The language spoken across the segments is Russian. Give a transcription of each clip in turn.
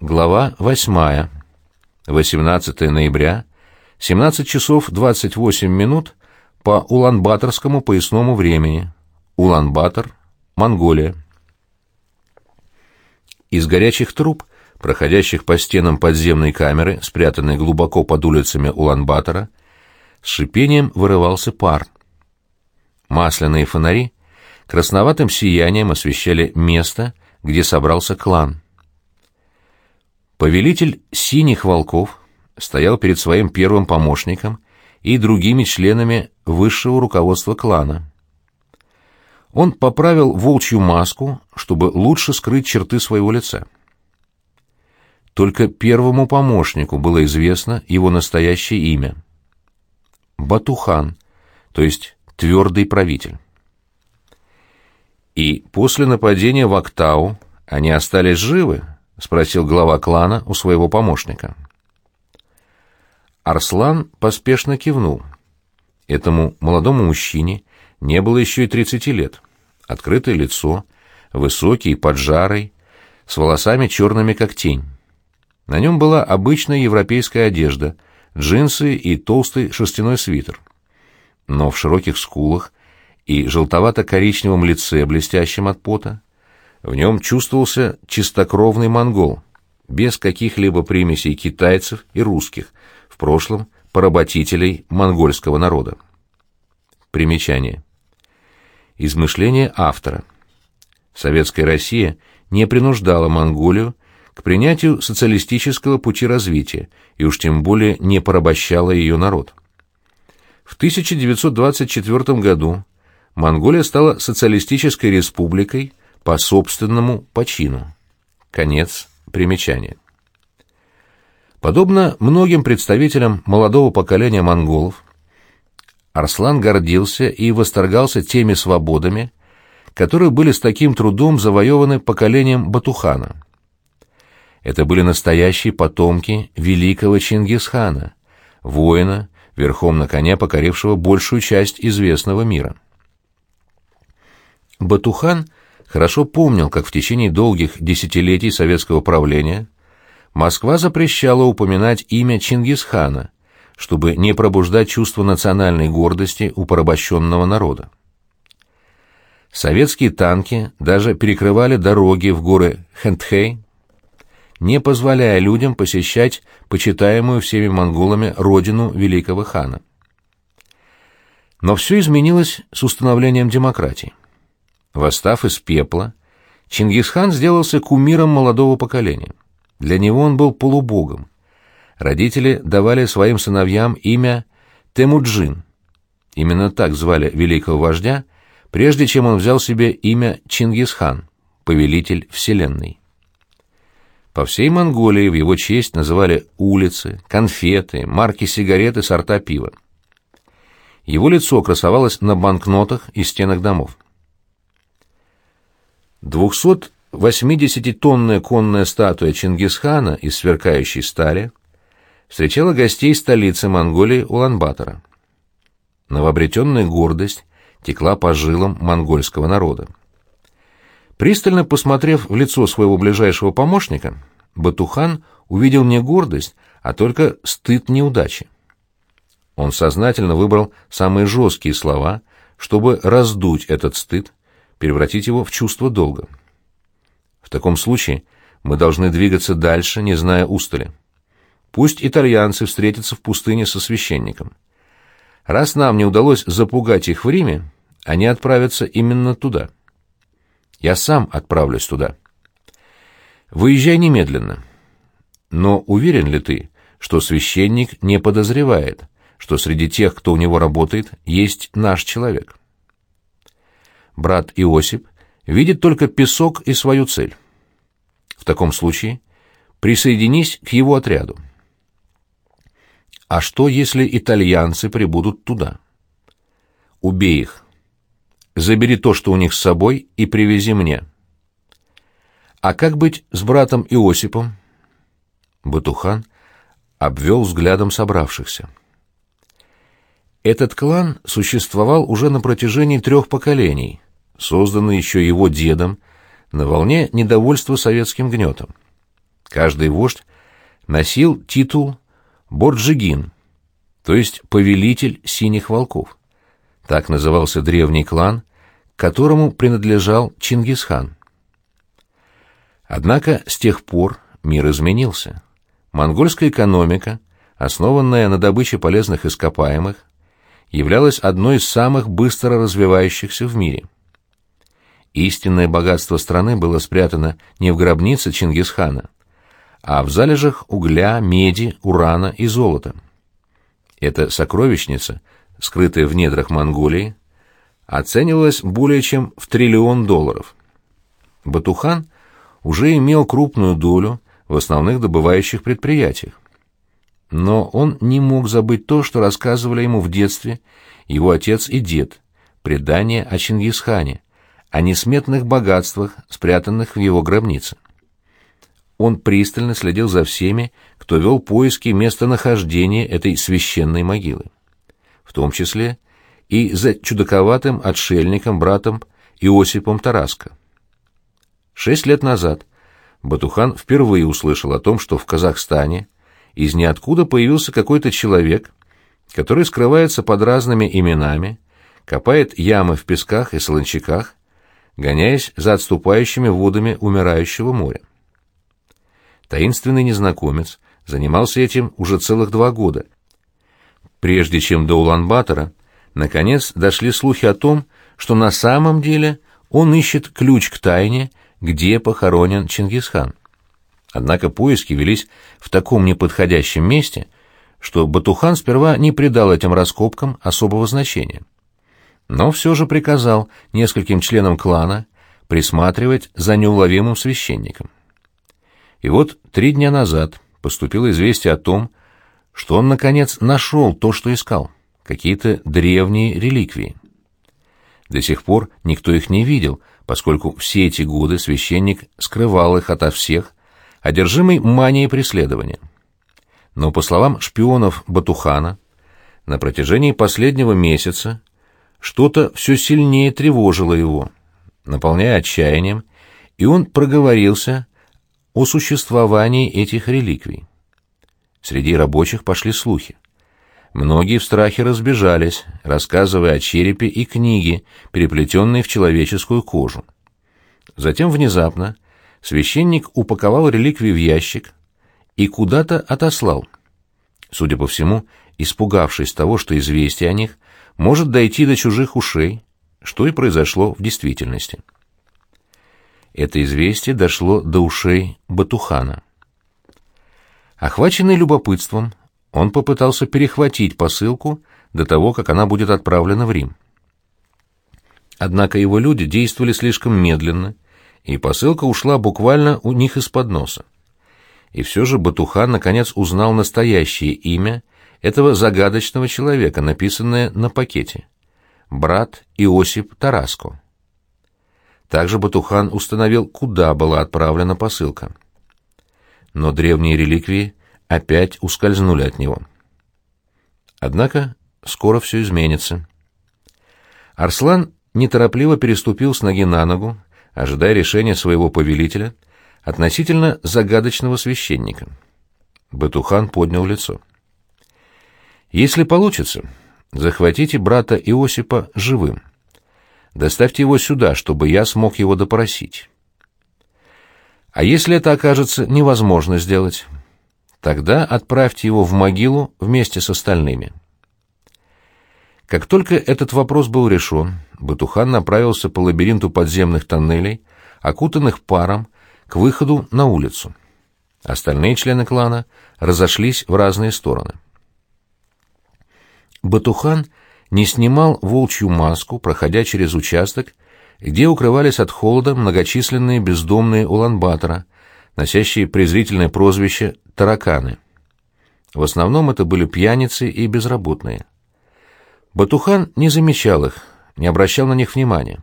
Глава 8. 18 ноября, 17 часов 28 минут по Улан-Баторскому поясному времени. Улан-Батор, Монголия. Из горячих труб, проходящих по стенам подземной камеры, спрятанной глубоко под улицами Улан-Батора, с шипением вырывался пар. Масляные фонари красноватым сиянием освещали место, где собрался клан. Повелитель синих волков стоял перед своим первым помощником и другими членами высшего руководства клана. Он поправил волчью маску, чтобы лучше скрыть черты своего лица. Только первому помощнику было известно его настоящее имя. Батухан, то есть твердый правитель. И после нападения в Актау они остались живы, — спросил глава клана у своего помощника. Арслан поспешно кивнул. Этому молодому мужчине не было еще и тридцати лет. Открытое лицо, высокий, поджарый, с волосами черными как тень. На нем была обычная европейская одежда, джинсы и толстый шерстяной свитер. Но в широких скулах и желтовато-коричневом лице, блестящем от пота, в нем чувствовался чистокровный монгол, без каких-либо примесей китайцев и русских, в прошлом поработителей монгольского народа. Примечание. Измышление автора. Советская Россия не принуждала Монголию к принятию социалистического пути развития и уж тем более не порабощала ее народ. В 1924 году Монголия стала социалистической республикой по собственному почину. Конец примечания. Подобно многим представителям молодого поколения монголов, Арслан гордился и восторгался теми свободами, которые были с таким трудом завоеваны поколением Батухана. Это были настоящие потомки великого Чингисхана, воина, верхом на коне покорившего большую часть известного мира. Батухан хорошо помнил, как в течение долгих десятилетий советского правления Москва запрещала упоминать имя Чингисхана, чтобы не пробуждать чувство национальной гордости у порабощенного народа. Советские танки даже перекрывали дороги в горы Хентхей, не позволяя людям посещать почитаемую всеми монголами родину великого хана. Но все изменилось с установлением демократии. Восстав из пепла, Чингисхан сделался кумиром молодого поколения. Для него он был полубогом. Родители давали своим сыновьям имя Темуджин. Именно так звали великого вождя, прежде чем он взял себе имя Чингисхан, повелитель вселенной. По всей Монголии в его честь называли улицы, конфеты, марки сигареты, сорта пива. Его лицо красовалось на банкнотах и стенах домов. 280-тонная конная статуя Чингисхана из сверкающей стали встречала гостей столицы Монголии Улан-Батора. Новообретенная гордость текла по жилам монгольского народа. Пристально посмотрев в лицо своего ближайшего помощника, Батухан увидел не гордость, а только стыд неудачи. Он сознательно выбрал самые жесткие слова, чтобы раздуть этот стыд, превратить его в чувство долга. В таком случае мы должны двигаться дальше, не зная устали. Пусть итальянцы встретятся в пустыне со священником. Раз нам не удалось запугать их в Риме, они отправятся именно туда. Я сам отправлюсь туда. Выезжай немедленно. Но уверен ли ты, что священник не подозревает, что среди тех, кто у него работает, есть наш человек?» Брат Иосип видит только песок и свою цель. В таком случае присоединись к его отряду. А что, если итальянцы прибудут туда? Убей их. Забери то, что у них с собой, и привези мне. А как быть с братом Иосипом? Батухан обвел взглядом собравшихся. Этот клан существовал уже на протяжении трех поколений — созданный еще его дедом, на волне недовольства советским гнетом. Каждый вождь носил титул Борджигин, то есть повелитель синих волков. Так назывался древний клан, которому принадлежал Чингисхан. Однако с тех пор мир изменился. Монгольская экономика, основанная на добыче полезных ископаемых, являлась одной из самых быстро развивающихся в мире. Истинное богатство страны было спрятано не в гробнице Чингисхана, а в залежах угля, меди, урана и золота. Эта сокровищница, скрытая в недрах Монголии, оценивалась более чем в триллион долларов. Батухан уже имел крупную долю в основных добывающих предприятиях. Но он не мог забыть то, что рассказывали ему в детстве его отец и дед, предание о Чингисхане, о несметных богатствах, спрятанных в его гробнице. Он пристально следил за всеми, кто вел поиски местонахождения этой священной могилы. В том числе и за чудаковатым отшельником братом Иосипом Тараско. Шесть лет назад Батухан впервые услышал о том, что в Казахстане из ниоткуда появился какой-то человек, который скрывается под разными именами, копает ямы в песках и солончаках, гоняясь за отступающими водами умирающего моря. Таинственный незнакомец занимался этим уже целых два года. Прежде чем до Улан-Батора, наконец дошли слухи о том, что на самом деле он ищет ключ к тайне, где похоронен Чингисхан. Однако поиски велись в таком неподходящем месте, что Батухан сперва не придал этим раскопкам особого значения. Но все же приказал нескольким членам клана присматривать за неуловимым священником. И вот три дня назад поступило известие о том, что он, наконец, нашел то, что искал, какие-то древние реликвии. До сих пор никто их не видел, поскольку все эти годы священник скрывал их ото всех, одержимый манией преследования. Но, по словам шпионов Батухана, на протяжении последнего месяца что-то все сильнее тревожило его, наполняя отчаянием, и он проговорился о существовании этих реликвий. Среди рабочих пошли слухи. Многие в страхе разбежались, рассказывая о черепе и книге, переплетенной в человеческую кожу. Затем внезапно священник упаковал реликвии в ящик и куда-то отослал. Судя по всему, испугавшись того, что известие о них может дойти до чужих ушей, что и произошло в действительности. Это известие дошло до ушей Батухана. Охваченный любопытством, он попытался перехватить посылку до того, как она будет отправлена в Рим. Однако его люди действовали слишком медленно, и посылка ушла буквально у них из-под носа. И все же Батухан наконец узнал настоящее имя этого загадочного человека, написанное на пакете. Брат Иосип Тараско. Также Батухан установил, куда была отправлена посылка. Но древние реликвии опять ускользнули от него. Однако скоро все изменится. Арслан неторопливо переступил с ноги на ногу, ожидая решения своего повелителя относительно загадочного священника. Батухан поднял лицо. «Если получится, захватите брата Иосипа живым. Доставьте его сюда, чтобы я смог его допросить. А если это окажется невозможно сделать, тогда отправьте его в могилу вместе с остальными». Как только этот вопрос был решен, Батухан направился по лабиринту подземных тоннелей, окутанных паром, к выходу на улицу. Остальные члены клана разошлись в разные стороны. Батухан не снимал волчью маску, проходя через участок, где укрывались от холода многочисленные бездомные уланбатора, носящие презрительное прозвище «тараканы». В основном это были пьяницы и безработные. Батухан не замечал их, не обращал на них внимания.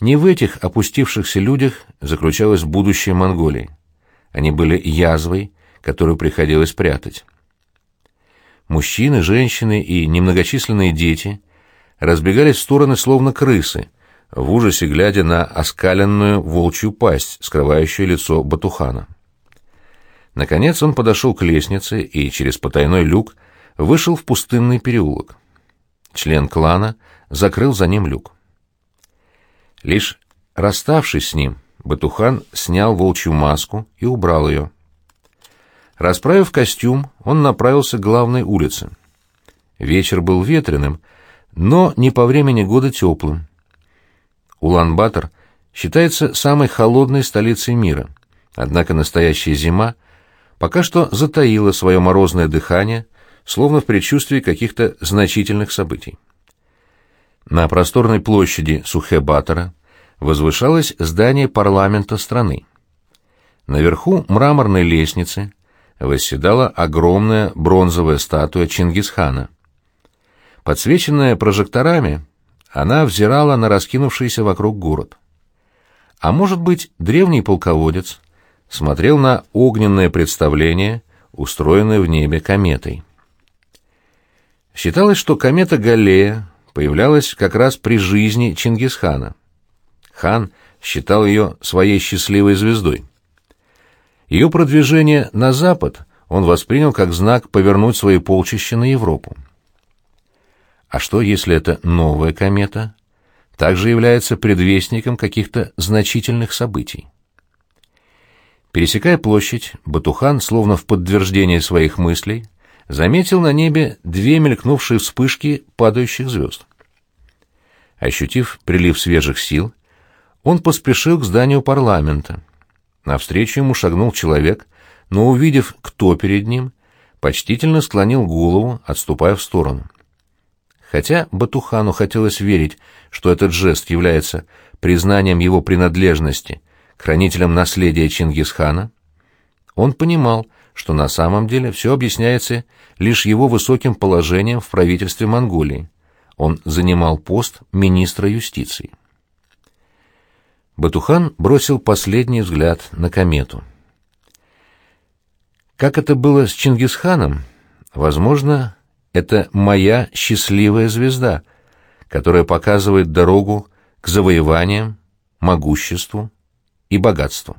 Не в этих опустившихся людях заключалось будущее Монголии. Они были язвой, которую приходилось прятать. Мужчины, женщины и немногочисленные дети разбегались в стороны словно крысы, в ужасе глядя на оскаленную волчью пасть, скрывающую лицо Батухана. Наконец он подошел к лестнице и через потайной люк вышел в пустынный переулок. Член клана закрыл за ним люк. Лишь расставшись с ним, Батухан снял волчью маску и убрал ее. Расправив костюм, он направился к главной улице. Вечер был ветреным, но не по времени года теплым. Улан-Батор считается самой холодной столицей мира, однако настоящая зима пока что затаила свое морозное дыхание, словно в предчувствии каких-то значительных событий. На просторной площади Сухе-Батора возвышалось здание парламента страны. Наверху мраморной лестницы восседала огромная бронзовая статуя Чингисхана. Подсвеченная прожекторами, она взирала на раскинувшийся вокруг город. А может быть, древний полководец смотрел на огненное представление, устроенное в небе кометой. Считалось, что комета Галлея появлялась как раз при жизни Чингисхана. Хан считал ее своей счастливой звездой. Ее продвижение на запад он воспринял как знак повернуть свои полчища на Европу. А что, если это новая комета также является предвестником каких-то значительных событий? Пересекая площадь, Батухан, словно в подтверждение своих мыслей, заметил на небе две мелькнувшие вспышки падающих звезд. Ощутив прилив свежих сил, он поспешил к зданию парламента. Навстречу ему шагнул человек, но, увидев, кто перед ним, почтительно склонил голову, отступая в сторону. Хотя Батухану хотелось верить, что этот жест является признанием его принадлежности к хранителям наследия Чингисхана, он понимал, что на самом деле все объясняется лишь его высоким положением в правительстве Монголии. Он занимал пост министра юстиции. Батухан бросил последний взгляд на комету. Как это было с Чингисханом, возможно, это моя счастливая звезда, которая показывает дорогу к завоеваниям, могуществу и богатству.